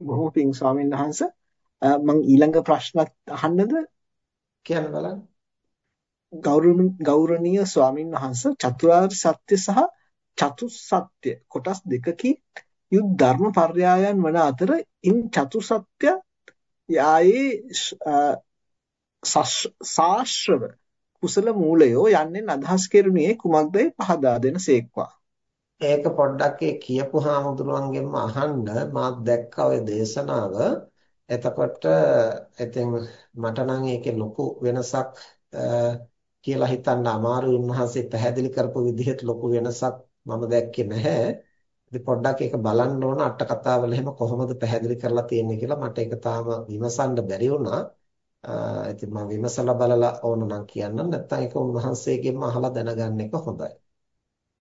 බොහෝ පිං ස්වාමීන් වහන්සේ මම ඊළඟ ප්‍රශ්නත් අහන්නද කියන්න බලන්න. ගෞරවනීය ස්වාමීන් වහන්සේ චතුරාර්ය සත්‍ය සහ චතුස්සත්‍ය කොටස් දෙකකින් යුත් ධර්ම පර්යායන් වන අතර ඉන් චතුස්සත්‍ය යායේ සාශ්‍රව කුසල මූලයෝ යන්නෙන් අදහස් කෙරුණේ කුමක්දයි පහදා දෙන සේක්වා. ඒක පොඩ්ඩක් ඒ කියපු හාමුදුරුවන්ගෙන්ම අහන්න මාත් දැක්කා ඔය දේශනාව. එතකොට ඉතින් මට නම් ඒකේ ලොකු වෙනසක් කියලා හිතන්න අමාරුයි උන්වහන්සේ පැහැදිලි කරපු විදිහට ලොකු වෙනසක් මම දැක්කේ නැහැ. ඉතින් පොඩ්ඩක් ඒක බලන්න ඕන අට කතාවල එහෙම කොහොමද පැහැදිලි කරලා තියෙන්නේ කියලා මට ඒක තාම විමසන්න බැරි වුණා. ඉතින් මම විමසලා බලලා ඕන නම් කියන්නම් නැත්නම් ඒක උන්වහන්සේගෙන්ම අහලා දැනගන්න එක හොඳයි.